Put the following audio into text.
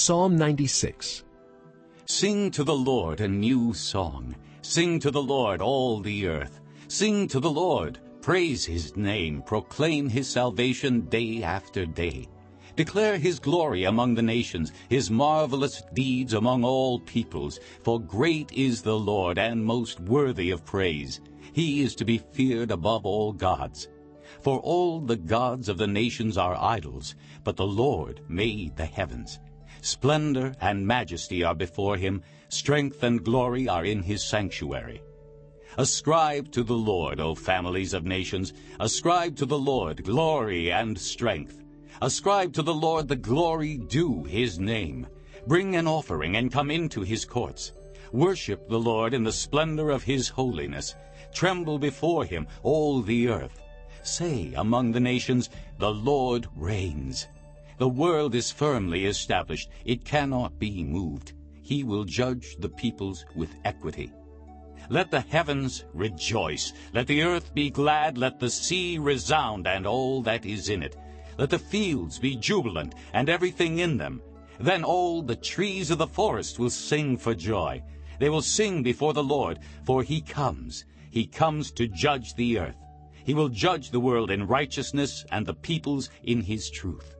Psalm 96 Sing to the Lord a new song. Sing to the Lord all the earth. Sing to the Lord. Praise his name. Proclaim his salvation day after day. Declare his glory among the nations, his marvelous deeds among all peoples. For great is the Lord, and most worthy of praise. He is to be feared above all gods. For all the gods of the nations are idols, but the Lord made the heavens. Splendor and majesty are before him, strength and glory are in his sanctuary. Ascribe to the Lord, O families of nations, ascribe to the Lord glory and strength. Ascribe to the Lord the glory due his name. Bring an offering and come into his courts. Worship the Lord in the splendor of his holiness. Tremble before him, all the earth. Say among the nations, The Lord reigns. The world is firmly established. It cannot be moved. He will judge the peoples with equity. Let the heavens rejoice. Let the earth be glad. Let the sea resound and all that is in it. Let the fields be jubilant and everything in them. Then all the trees of the forest will sing for joy. They will sing before the Lord, for he comes. He comes to judge the earth. He will judge the world in righteousness and the peoples in his truth.